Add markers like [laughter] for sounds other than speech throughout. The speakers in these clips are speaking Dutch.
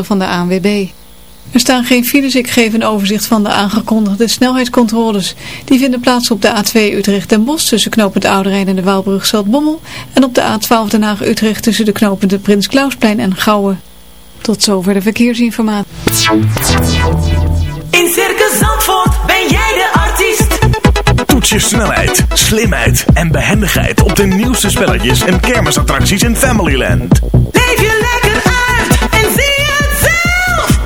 Van de ANWB. Er staan geen files, ik geef een overzicht van de aangekondigde snelheidscontroles. Die vinden plaats op de A2 Utrecht-Den Bosch tussen knooppunt Ouderijn en de Waalbrug Bommel en op de A12 Den Haag-Utrecht tussen de knooppunten Prins Klausplein en Gouwen. Tot zover de verkeersinformatie. In Circus Zandvoort ben jij de artiest. Toets je snelheid, slimheid en behendigheid op de nieuwste spelletjes en kermisattracties in Familyland. Leef je lekker uit en zie.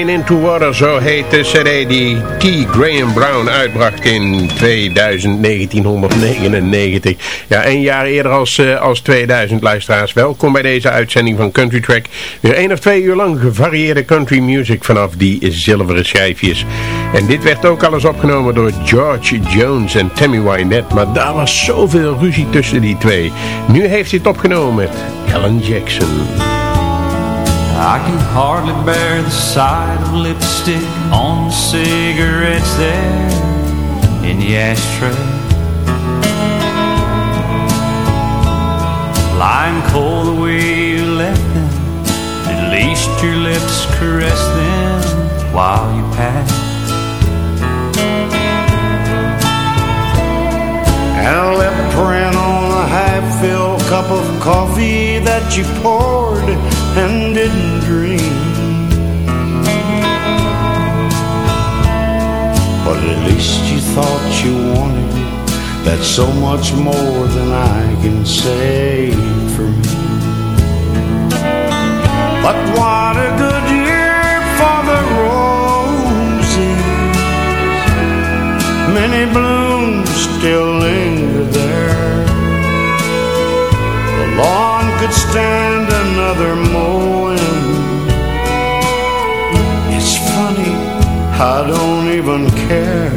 Wine into Water, zo heet de cd die T. Graham Brown uitbracht in 2000, 1999. Ja, een jaar eerder als, uh, als 2000 luisteraars. Welkom bij deze uitzending van Country Track. Weer één of twee uur lang gevarieerde country music vanaf die zilveren schijfjes. En dit werd ook alles opgenomen door George Jones en Tammy Wynette. Maar daar was zoveel ruzie tussen die twee. Nu heeft hij het opgenomen met Alan Jackson. I can hardly bear the sight of lipstick on the cigarettes there in the ashtray. Lying cold the way you left them, at least your lips caress them while you pass. And a lip cup of coffee that you poured and didn't dream. But at least you thought you wanted. That's so much more than I can say for me. But what a good year for the roses. Many blooms still linger there. Lawn could stand another mowing. It's funny, I don't even care.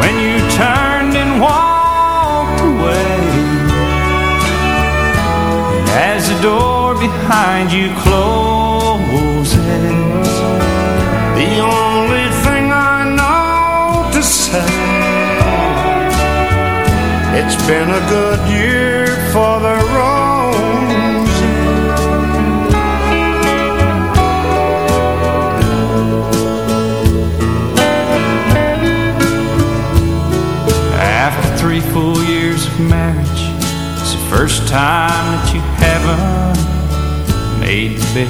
When you turned and walked away, and as the door behind you closes, The only thing I know to say It's been a good year for the roses after three full years of marriage, it's the first time that you haven't made the bed.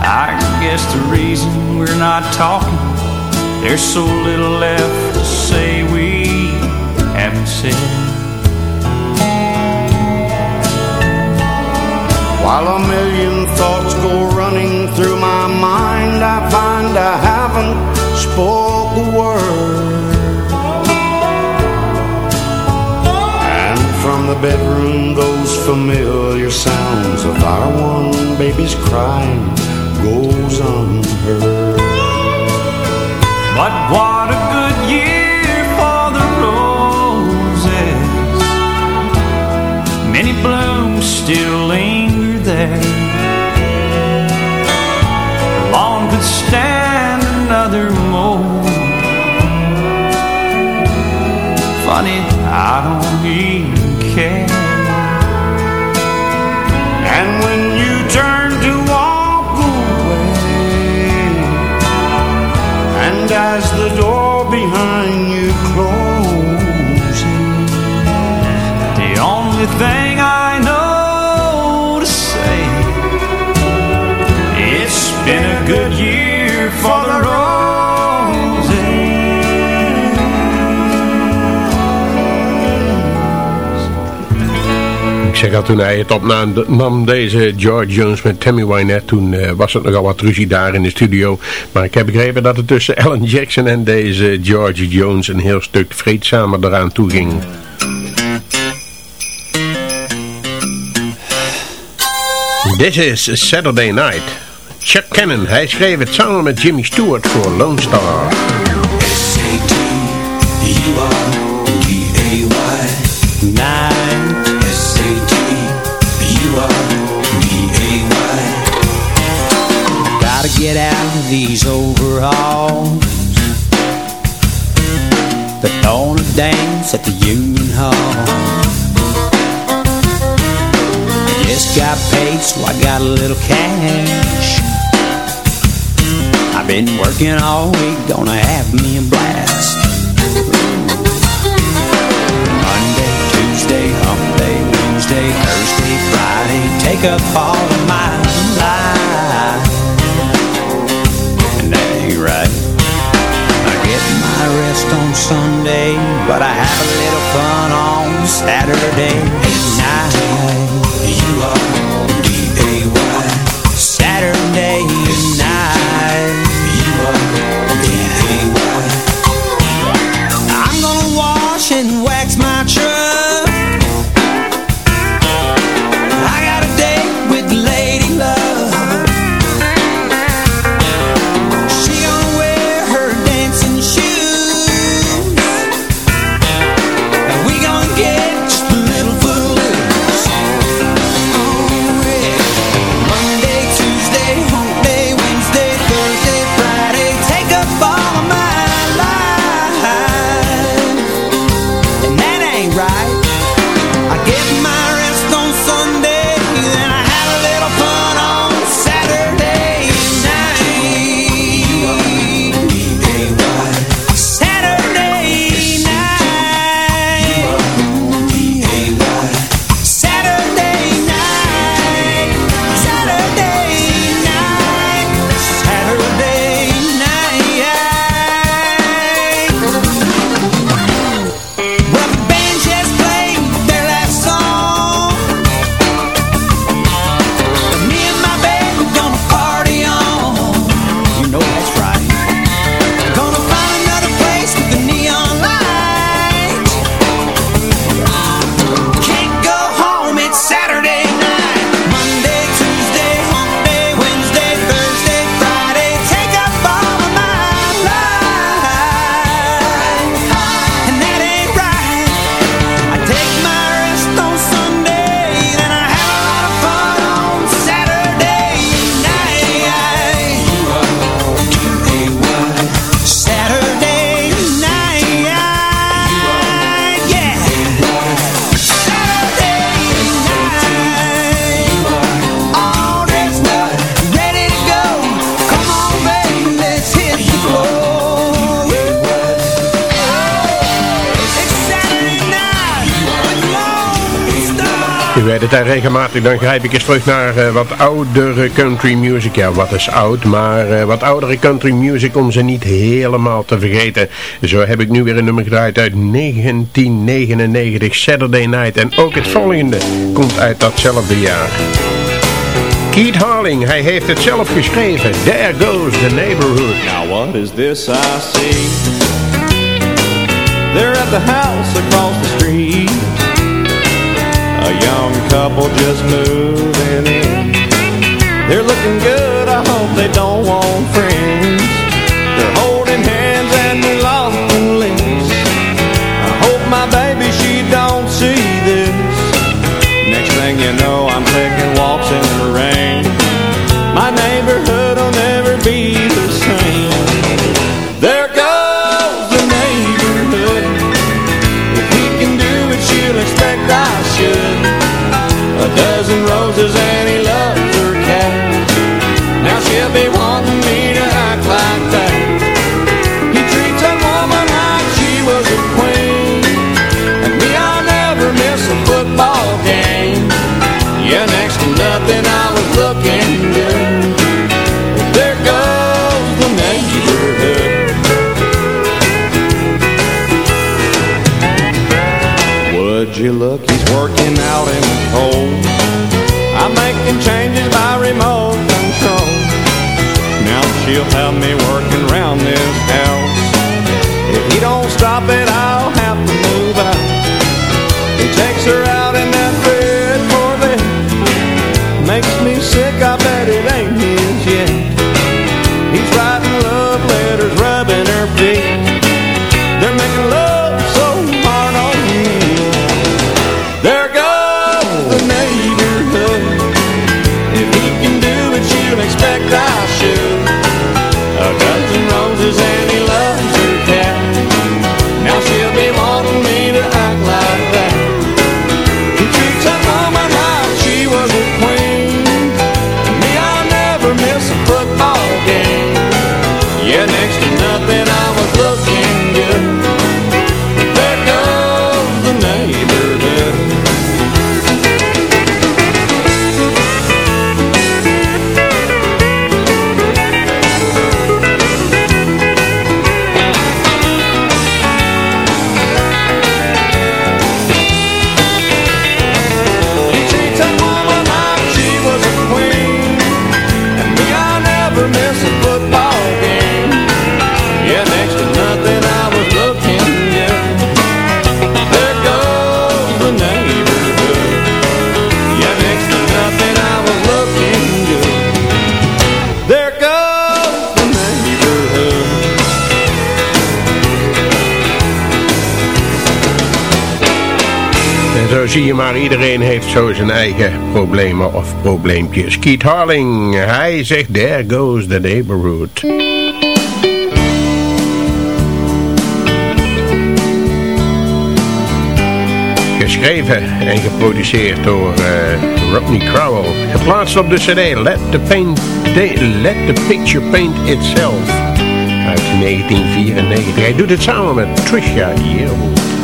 I guess the reason we're not talking, there's so little left say we haven't said. While a million thoughts go running through my mind I find I haven't spoke a word And from the bedroom those familiar sounds Of our one baby's crying goes unheard But what I don't zeg al, toen hij het opnam, nam deze George Jones met Tammy Wynette, toen eh, was het nogal wat ruzie daar in de studio. Maar ik heb begrepen dat het tussen [laughs] Alan Jackson en deze George Jones een heel stuk vreedzamer eraan toe ging. This is Saturday Night. Chuck Cannon, hij schreef het samen met Jimmy Stewart voor Lone Star. These overalls They're throwing a dance at the Union Hall. Just got paid so I got a little cash. I've been working all week, gonna have me a blast. Monday, Tuesday, hump day, Wednesday, Thursday, Friday Take up all of my on Sunday, but I have a little fun on Saturday night. You are tijd regelmatig, dan grijp ik eens terug naar eh, wat oudere country music. Ja, wat is oud, maar eh, wat oudere country music om ze niet helemaal te vergeten. Zo heb ik nu weer een nummer gedraaid uit 1999, Saturday Night. En ook het volgende komt uit datzelfde jaar. Keith Harling, hij heeft het zelf geschreven. There goes the neighborhood. Now what is this I see? They're at the house across the street. couple just moving in. They're looking good, I hope they don't want friends. They're holding. zie je maar, iedereen heeft zo zijn eigen problemen of probleempjes. Keith Harling, hij zegt, there goes the neighborhood. Geschreven en geproduceerd door uh, Rodney Crowell. Geplaatst op de cd Let the, paint, Let the Picture Paint Itself uit 1994. Hij doet het samen met Trisha Yearwood.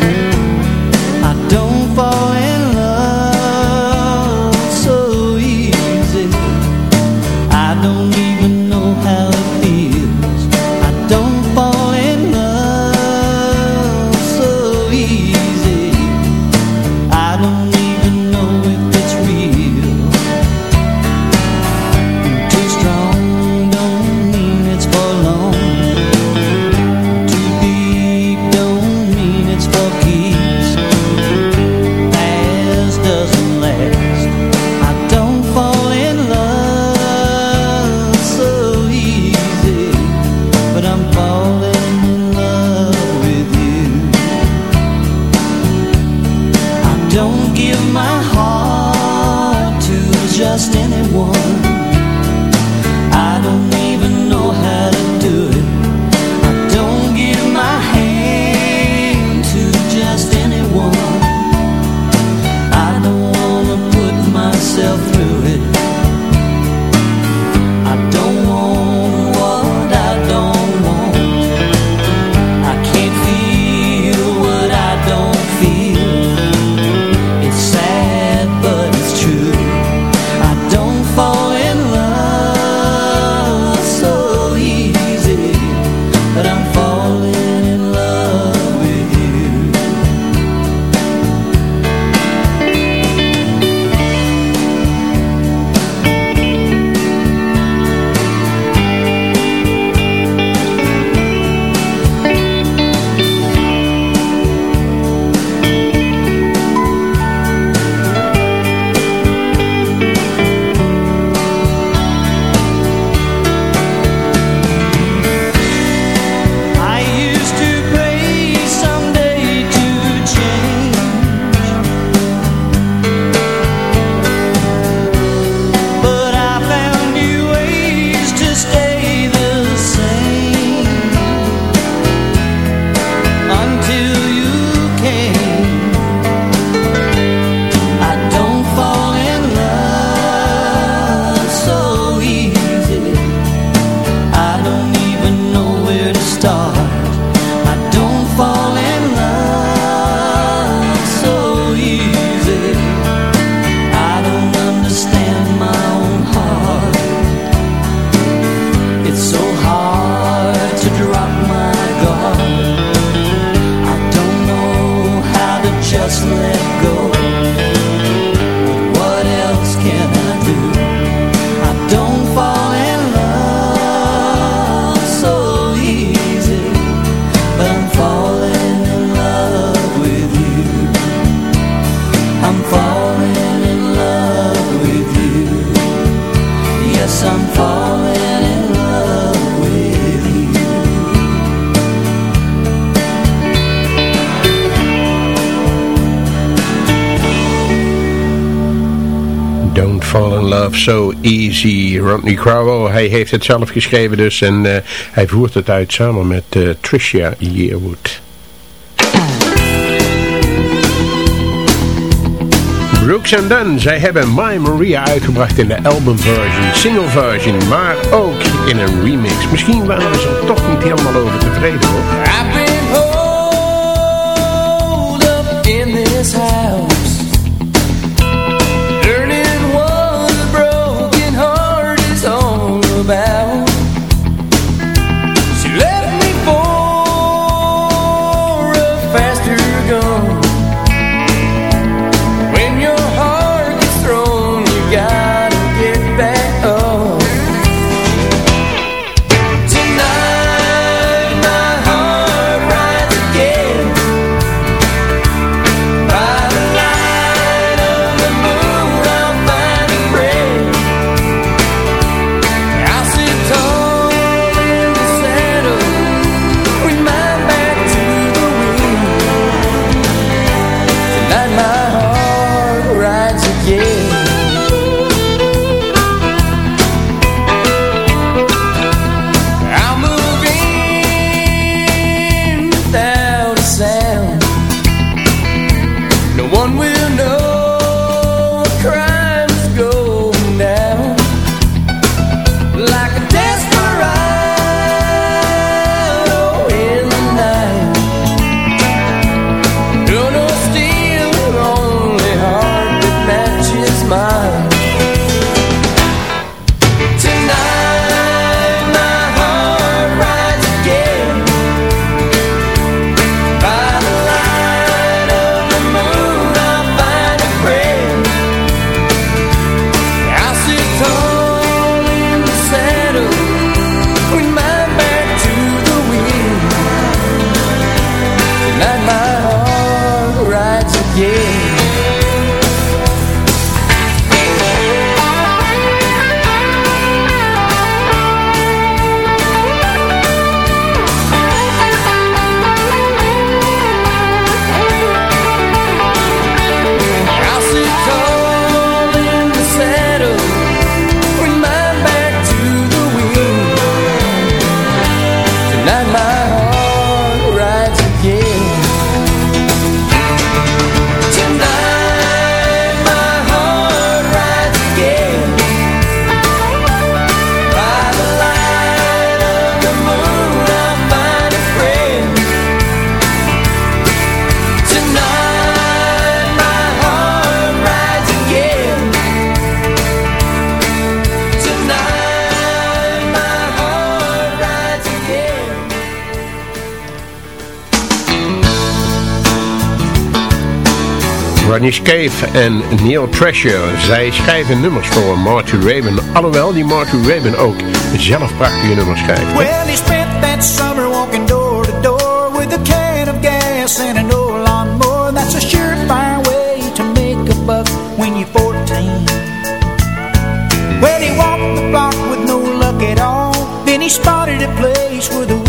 So Easy. Rodney Crowell, hij heeft het zelf geschreven dus en eh, hij voert het uit samen met uh, Tricia Yearwood. Brooks and Dunn, zij hebben My Maria uitgebracht in de albumversion, single version, maar ook in een remix. Misschien waren ze er toch niet helemaal over tevreden hoor. Ronnie Cave en Neil Treasure. Zij schrijven nummers voor Marty Raven. Alhoewel die Marty Raven ook zelf prachtige nummers schrijft. Well, he spent that summer walking door to door with a can of gas and an old lawnmower. That's a surefire way to make a buck when you're 14. Well, he walked the block with no luck at all. Then he spotted a place where the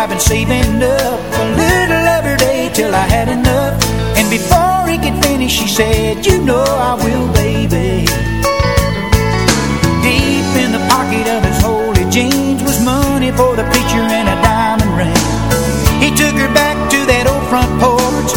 I've been saving up a little every day till I had enough. And before he could finish, she said, you know I will, baby. Deep in the pocket of his holy jeans was money for the preacher and a diamond ring. He took her back to that old front porch,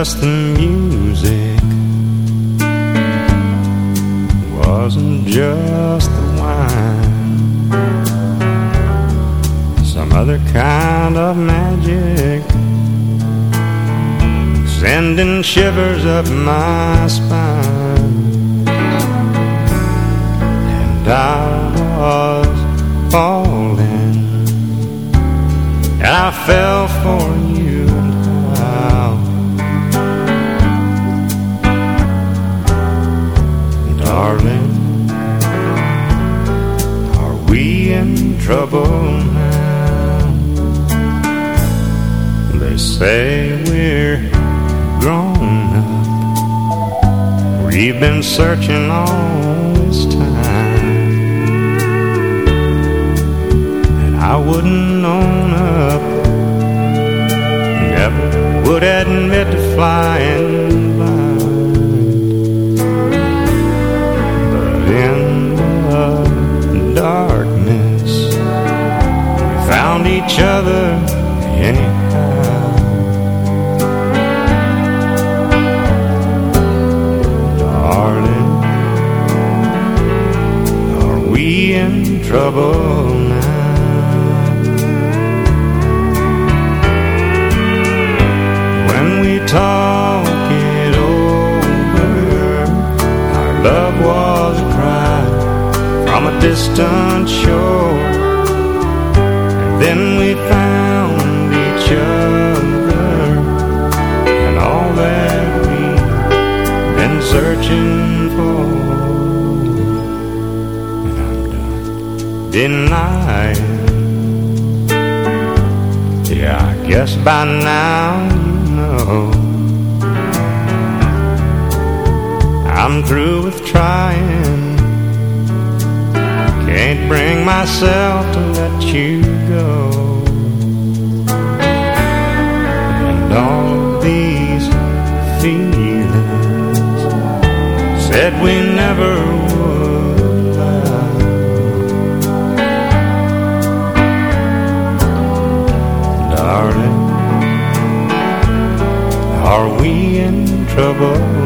just the music. Wasn't just the wine. Some other kind of magic. Sending shivers up my spine. And I was falling. And I fell for trouble now. They say we're grown up. We've been searching all this time. And I wouldn't own up. Never would admit to flying blind each other. Anyhow Darling, are we in trouble now? When we talk it over, our love was a cry from a distant shore. Then we found each other and all that we've been searching for. And I'm done. Yeah, I guess by now you know I'm through with trying bring myself to let you go. And all these feelings Said we never would. Last Darling Are we in trouble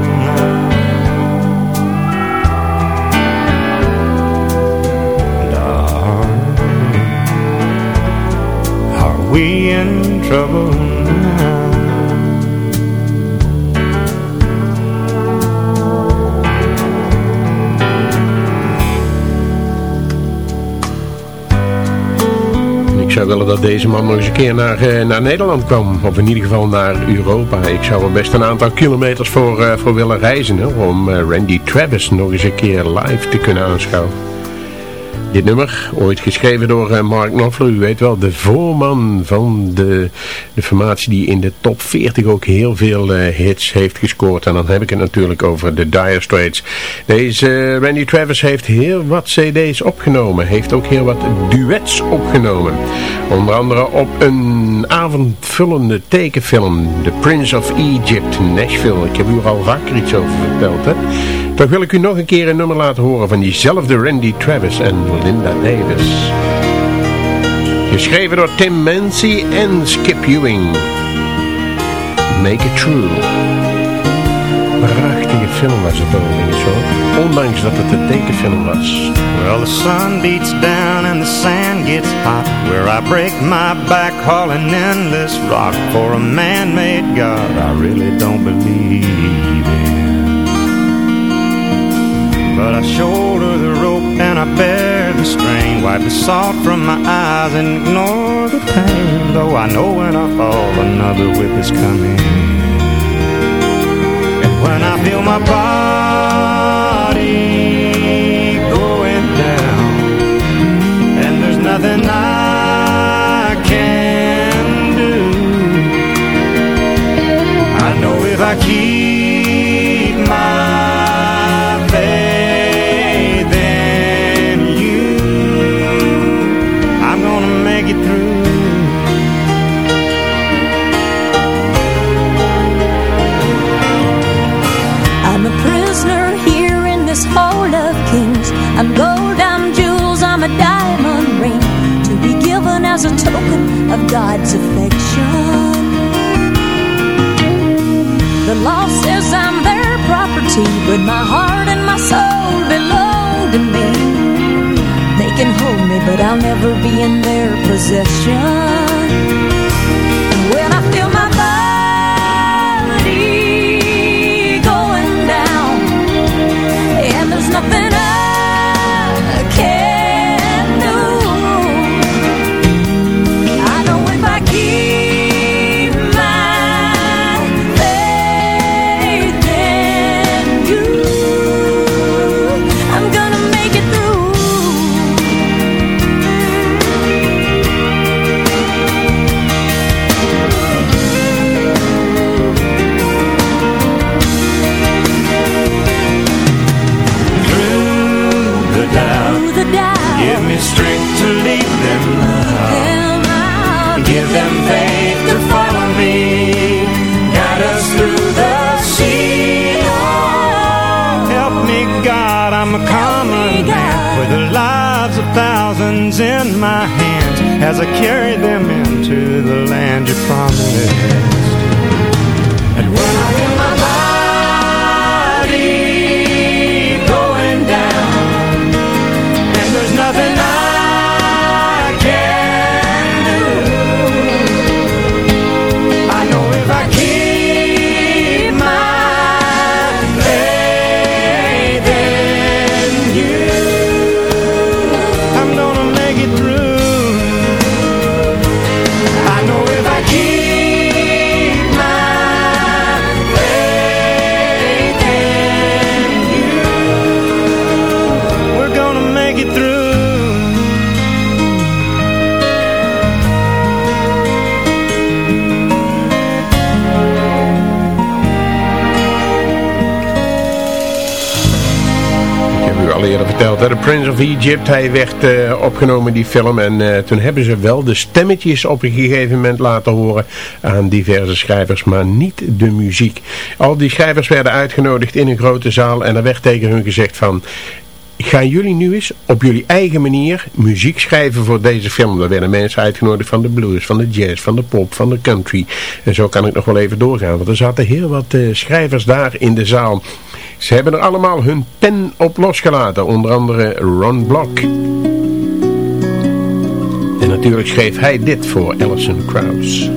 Ik zou willen dat deze man nog eens een keer naar, eh, naar Nederland kwam. Of in ieder geval naar Europa. Ik zou er best een aantal kilometers voor, eh, voor willen reizen. Hè, om eh, Randy Travis nog eens een keer live te kunnen aanschouwen. Dit nummer, ooit geschreven door eh, Mark Knopfler, u weet wel, de voorman van de, de formatie die in de top 40 ook heel veel eh, hits heeft gescoord. En dan heb ik het natuurlijk over de Dire Straits. Deze eh, Randy Travis heeft heel wat cd's opgenomen, heeft ook heel wat duets opgenomen. Onder andere op een avondvullende tekenfilm, The Prince of Egypt, Nashville. Ik heb u al vaker iets over verteld, hè. Toch wil ik u nog een keer een nummer laten horen van diezelfde Randy Travis en Linda Davis. Geschreven door Tim Mancy en Skip Ewing. Make It True. Prachtige film was het overigens hoor. Ondanks dat het een tekenfilm was. Well, the sun beats down and the sand gets hot Where I break my back hauling endless rock For a man-made God I really don't believe But I shoulder the rope and I bear the strain. Wipe the salt from my eyes and ignore the pain. Though I know when I fall another whip is coming. And when I feel my body going down And there's nothing I can do I know if I keep as a token of God's affection. The law says I'm their property, but my heart and my soul belong to me. They can hold me, but I'll never be in their possession. Them faith to follow me. Guide us through the sea. Help me God, I'm a common man With the lives of thousands in my hands As I carry them into the land you promised verteld. The Prince of Egypt, hij werd eh, opgenomen die film. En eh, toen hebben ze wel de stemmetjes op een gegeven moment laten horen aan diverse schrijvers. Maar niet de muziek. Al die schrijvers werden uitgenodigd in een grote zaal. En er werd tegen hun gezegd van gaan jullie nu eens op jullie eigen manier muziek schrijven voor deze film. Er werden mensen uitgenodigd van de blues, van de jazz, van de pop, van de country. En zo kan ik nog wel even doorgaan, want er zaten heel wat uh, schrijvers daar in de zaal. Ze hebben er allemaal hun pen op losgelaten, onder andere Ron Block. En natuurlijk schreef hij dit voor Alison Krauss.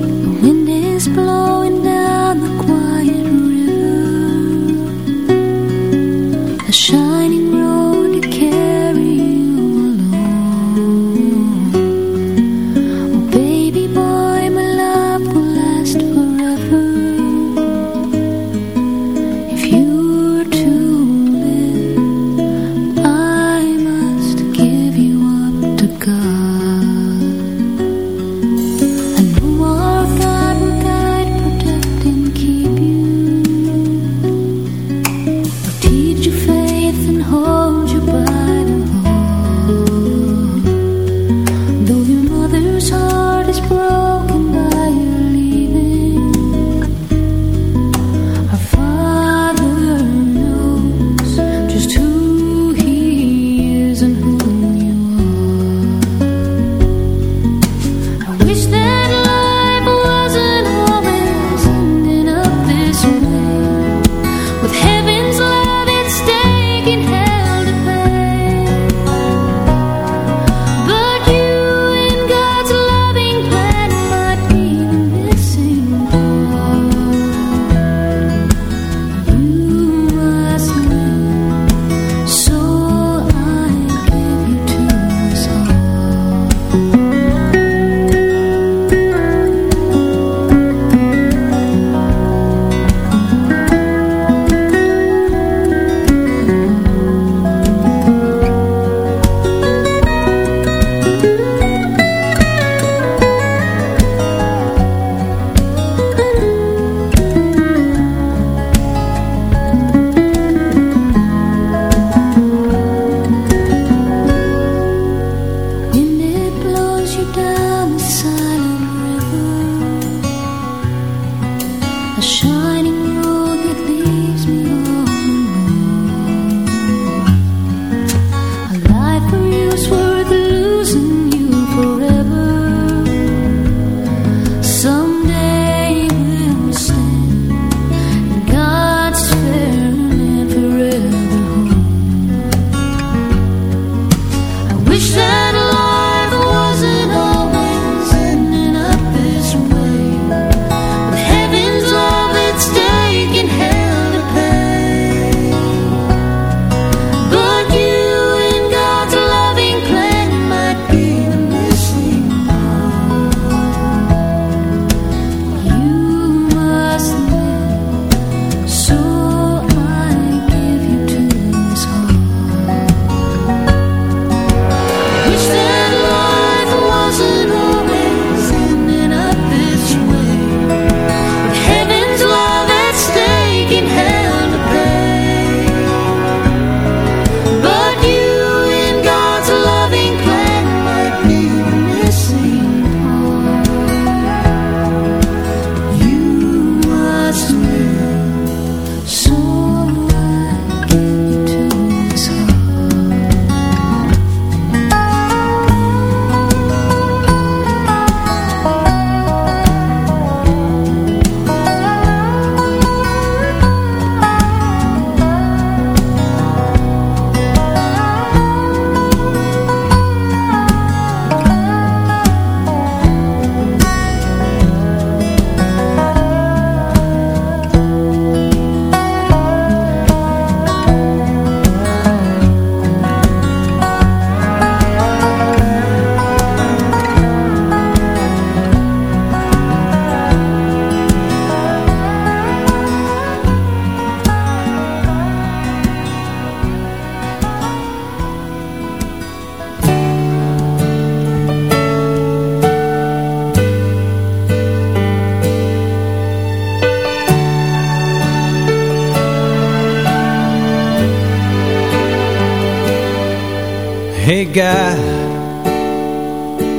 God,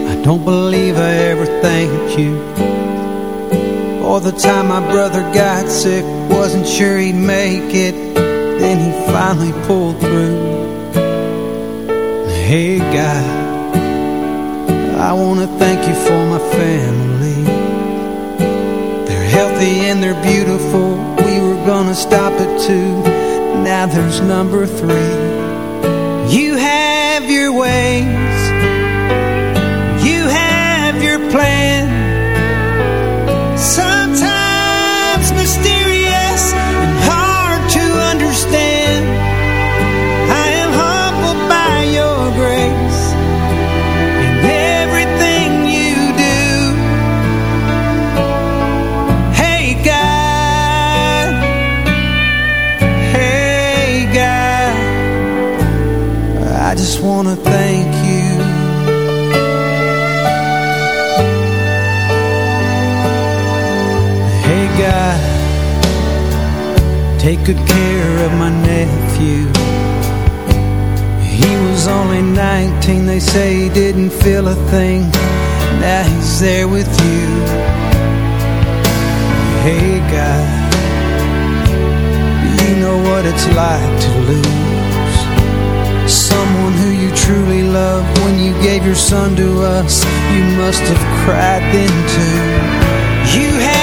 I don't believe I ever thanked you. All the time my brother got sick Wasn't sure he'd make it. Then he finally pulled through. Hey God, I want to thank you for my family. They're healthy and they're beautiful. We were gonna stop at two Now there's number three away. To thank you. Hey God Take good care of my nephew. He was only 19 They say he didn't feel a thing. Now he's there with you. Hey God You know what it's like to lose Someone who you truly love. When you gave your son to us You must have cried then too. You have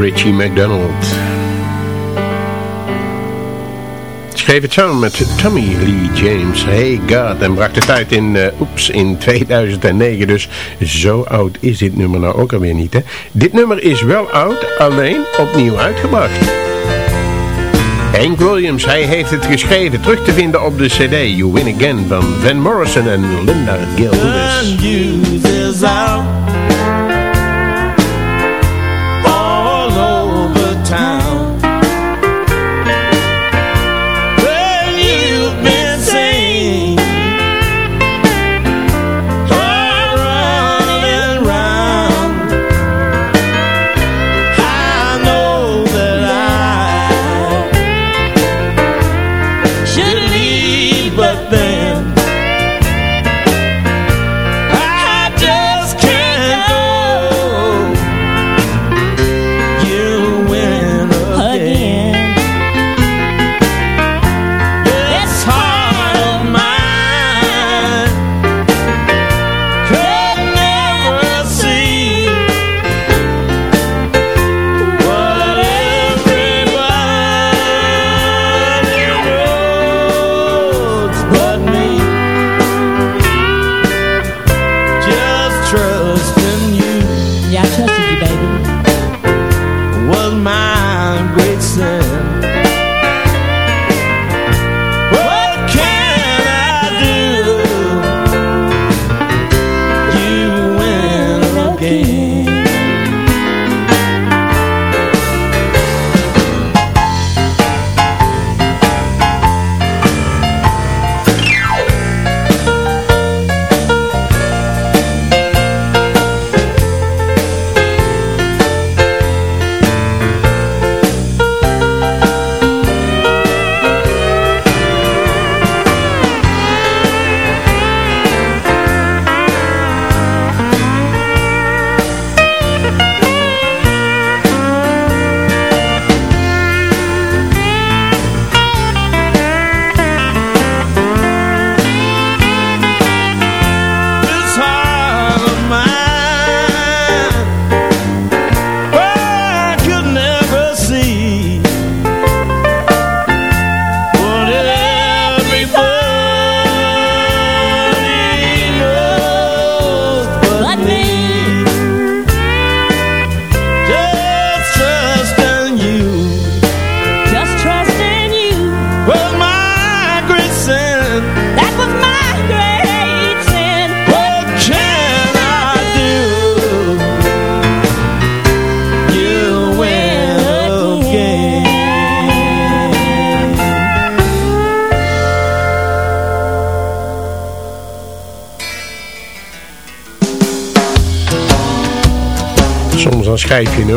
Richie McDonald. Schreef het samen met Tommy Lee James. Hey God. En bracht het uit in, eh, oeps, in 2009. Dus zo oud is dit nummer nou ook alweer niet. Hè? Dit nummer is wel oud, alleen opnieuw uitgebracht. Hank Williams, hij heeft het geschreven. Terug te vinden op de cd You Win Again van Van Morrison en Linda Gill Lewis.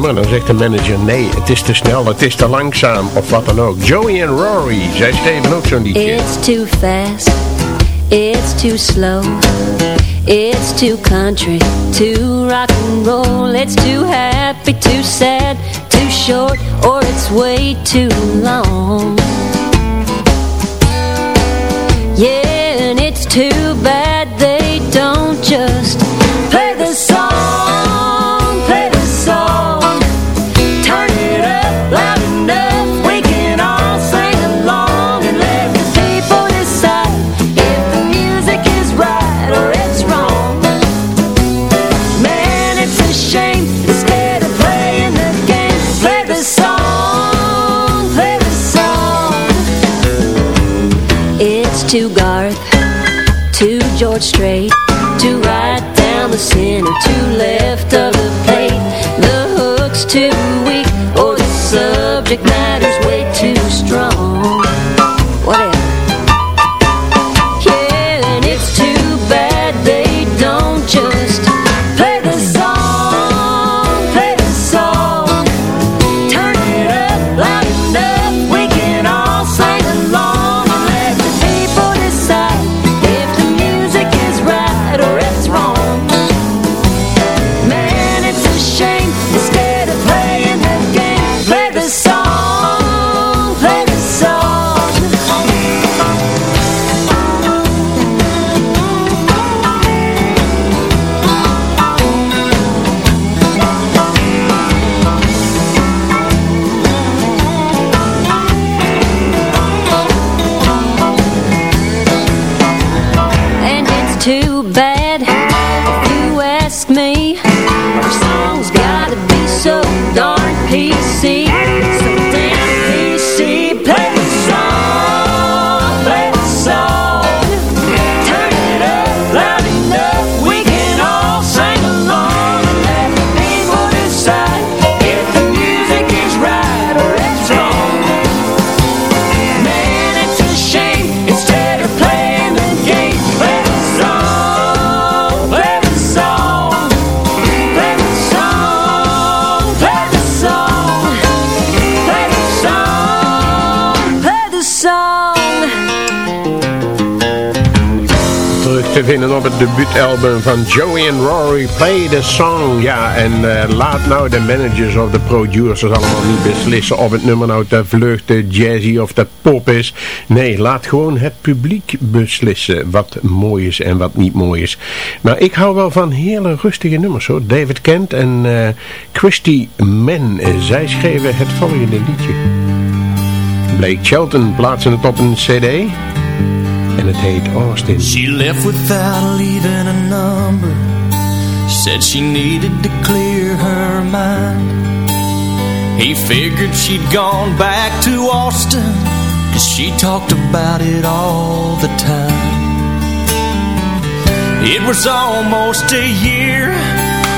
Nummer dan zegt de manager nee, het is te snel, het is te langzaam of wat dan ook. Joey en Rory, zij schreven ook zo'n liedje. It's too fast, it's too slow, it's too country, too rock and roll, it's too happy, too sad, too short, or it's way too long. Yeah, and it's too straight. Vinden op het debuutalbum van Joey en Rory, Play the Song. Ja, en eh, laat nou de managers of de producers allemaal niet beslissen of het nummer nou te vlug, te jazzy of te pop is. Nee, laat gewoon het publiek beslissen wat mooi is en wat niet mooi is. Maar ik hou wel van hele rustige nummers hoor. David Kent en eh, Christy eh, zij schreven het volgende liedje. Blake Shelton plaatsen het op een cd Austin. Oh, she left without leaving a number. Said she needed to clear her mind. He figured she'd gone back to Austin Cause she talked about it all the time. It was almost a year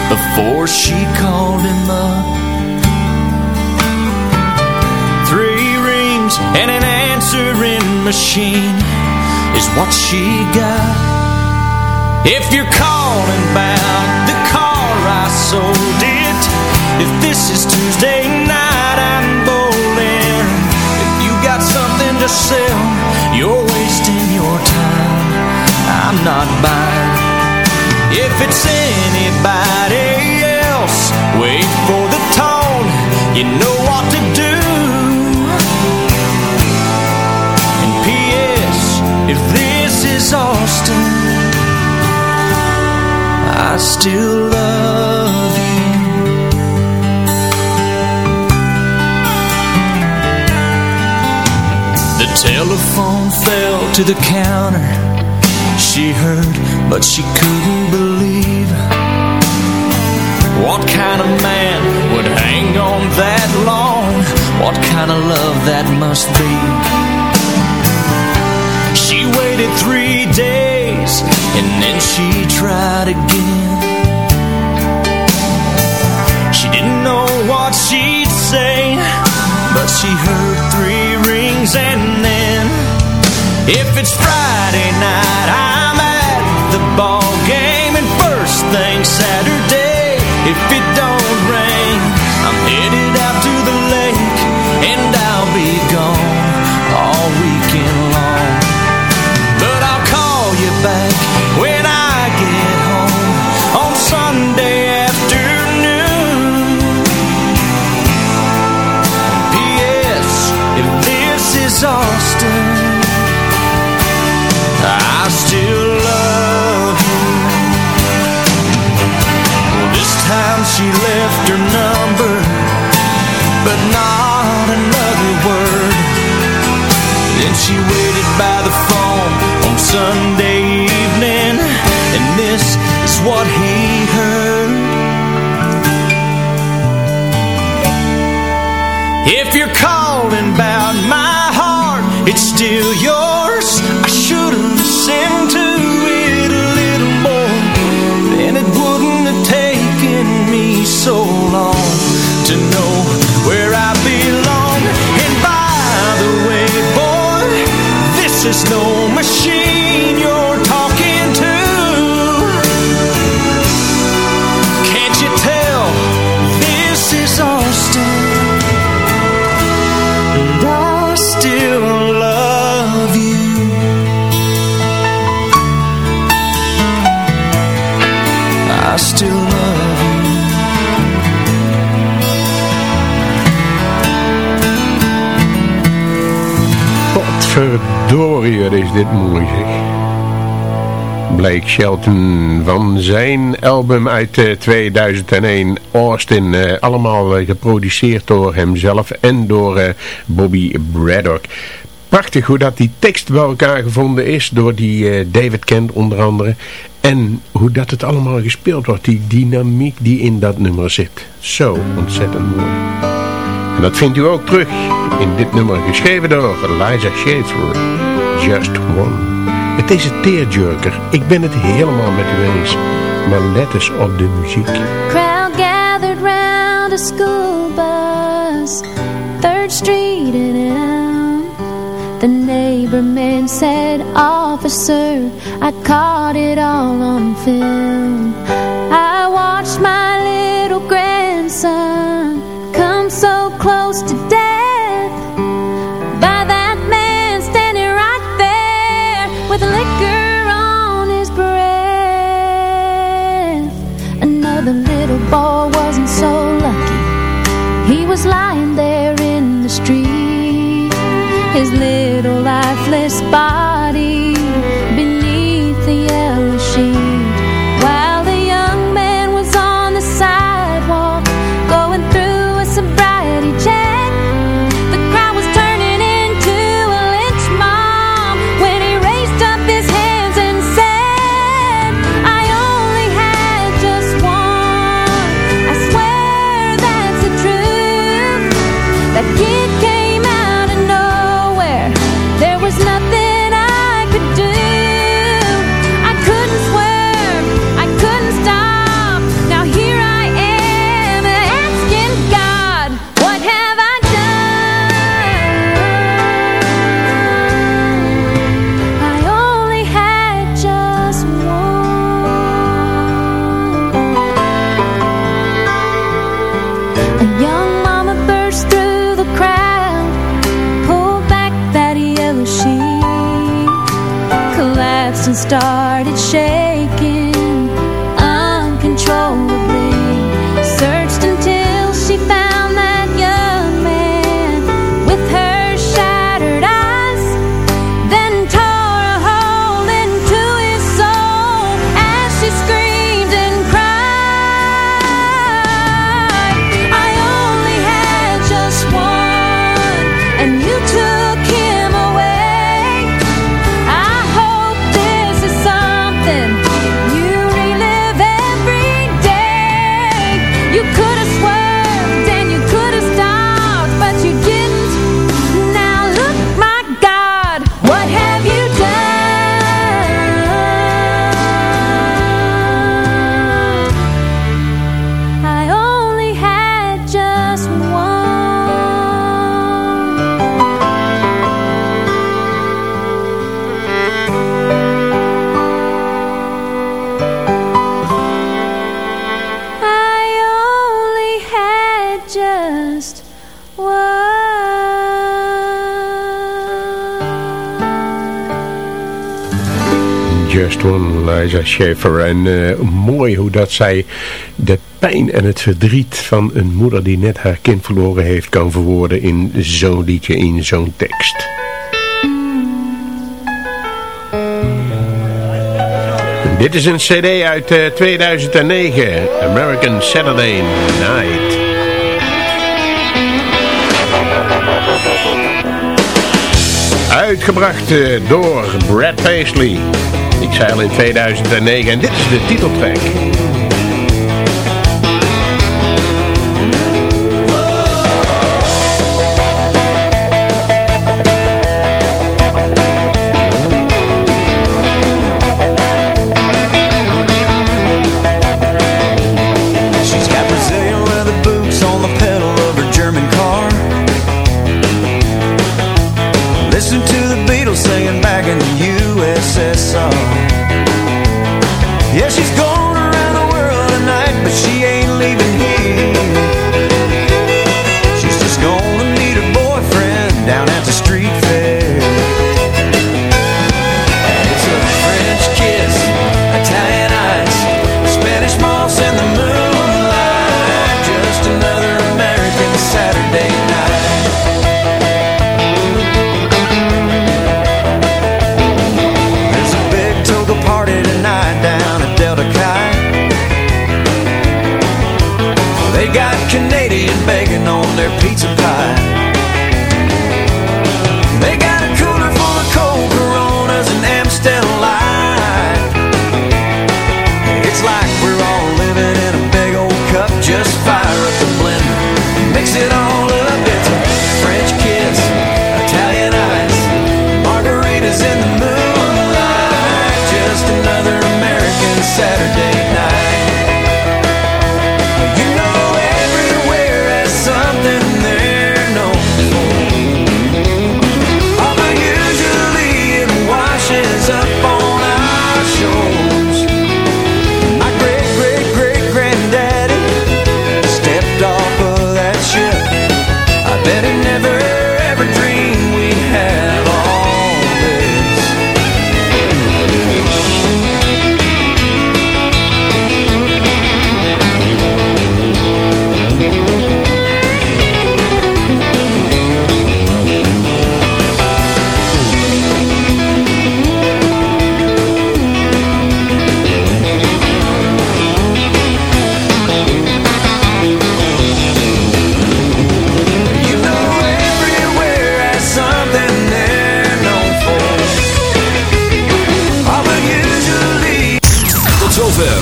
Before she called him up. Three rings and an answering machine is what she got. If you're calling about the car I sold it, if this is Tuesday night I'm bowling, if you got something to sell, you're wasting your time. I'm not buying. If it's anybody else, wait for the tone. You know what to do. If this is Austin, I still love you. The telephone fell to the counter. She heard, but she couldn't believe. What kind of man would hang on that long? What kind of love that must be? Waited three days and then she tried again. She didn't know what she'd say, but she heard three rings and then if it's Friday night, I'm at the ball game and first thing Saturday. If it don't she left her number, but not another word. Then she waited by the phone on Sunday evening, and this is what he heard. If you're calling about my heart, it's still yours. I shouldn't have this is no machine you're talking to. Can't you tell this is Austin? And I still love you. I still love you. Potverdorie, wat is dit mooi zeg. Blake Shelton van zijn album uit eh, 2001, Austin. eh, allemaal eh, geproduceerd door hemzelf en door eh, Bobby Braddock. Prachtig hoe dat die tekst bij elkaar gevonden is door die eh, David Kent onder andere. En hoe dat het allemaal gespeeld wordt, die dynamiek die in dat nummer zit. Zo ontzettend mooi. Dat vindt u ook terug in dit nummer geschreven door Eliza Schaefer, Just One. Het is een tearjerker. Ik ben het helemaal met u eens. Maar let eens op de muziek. Crowd gathered round a school bus, Third Street in Elm. The neighborman said, Officer, I caught it all on film. I watched my little grandson so close to death by that man standing right there with liquor on his breath. Another little boy wasn't so lucky. He was lying there in the street, his little lifeless body One, Liza Schaefer. En eh, mooi hoe dat zij de pijn en het verdriet van een moeder die net haar kind verloren heeft kan verwoorden in zo'n liedje, in zo'n tekst. Dit is een cd uit uh, 2009, American Saturday Night. Uitgebracht uh, door Brad Paisley. Ik zei al in 2009 en dit is de titeltrack. They got Canadian bacon on their pizza pie.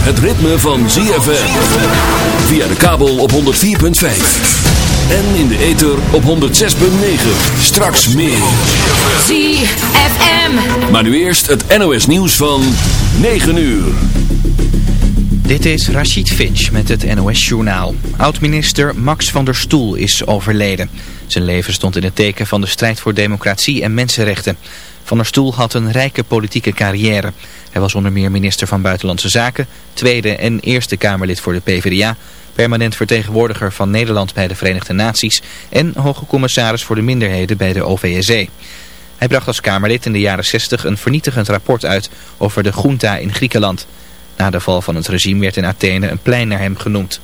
Het ritme van ZFM. Via de kabel op 104.5. En in de ether op 106.9. Straks meer. ZFM. Maar nu eerst het NOS nieuws van 9 uur. Dit is Rachid Finch met het NOS-journaal. Oud-minister Max van der Stoel is overleden. Zijn leven stond in het teken van de strijd voor democratie en mensenrechten. Van der Stoel had een rijke politieke carrière. Hij was onder meer minister van Buitenlandse Zaken, Tweede en Eerste Kamerlid voor de PvdA, permanent vertegenwoordiger van Nederland bij de Verenigde Naties en hoge commissaris voor de minderheden bij de OVSE. Hij bracht als Kamerlid in de jaren 60 een vernietigend rapport uit over de junta in Griekenland. Na de val van het regime werd in Athene een plein naar hem genoemd.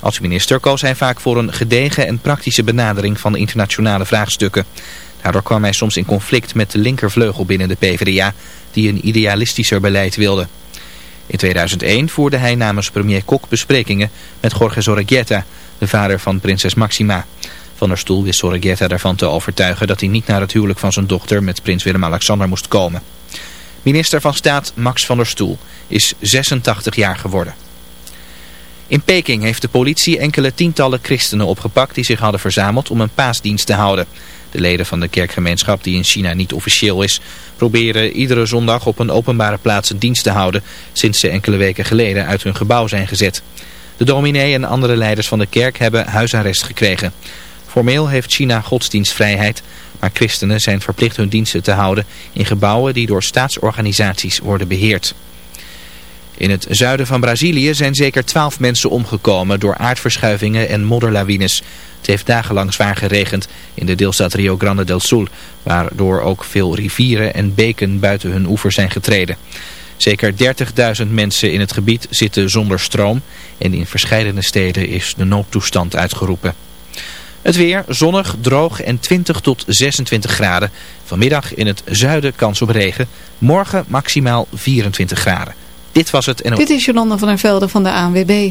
Als minister koos hij vaak voor een gedegen en praktische benadering van internationale vraagstukken. Daardoor kwam hij soms in conflict met de linkervleugel binnen de PvdA, die een idealistischer beleid wilde. In 2001 voerde hij namens premier Kok besprekingen met Jorge Zorreguieta, de vader van prinses Maxima. Van der Stoel wist Zorreguieta ervan te overtuigen dat hij niet naar het huwelijk van zijn dochter met prins Willem-Alexander moest komen. Minister van Staat Max van der Stoel is 86 jaar geworden. In Peking heeft de politie enkele tientallen christenen opgepakt die zich hadden verzameld om een paasdienst te houden. De leden van de kerkgemeenschap, die in China niet officieel is, proberen iedere zondag op een openbare plaats een dienst te houden sinds ze enkele weken geleden uit hun gebouw zijn gezet. De dominee en andere leiders van de kerk hebben huisarrest gekregen. Formeel heeft China godsdienstvrijheid, maar christenen zijn verplicht hun diensten te houden in gebouwen die door staatsorganisaties worden beheerd. In het zuiden van Brazilië zijn zeker twaalf mensen omgekomen door aardverschuivingen en modderlawines. Het heeft dagenlang zwaar geregend in de deelstaat Rio Grande del Sul, waardoor ook veel rivieren en beken buiten hun oever zijn getreden. Zeker 30.000 mensen in het gebied zitten zonder stroom en in verschillende steden is de noodtoestand uitgeroepen. Het weer zonnig, droog en 20 tot 26 graden. Vanmiddag in het zuiden kans op regen. Morgen maximaal 24 graden. Dit was het NOS. Dit is Jolanda van der Velde van de ANWB.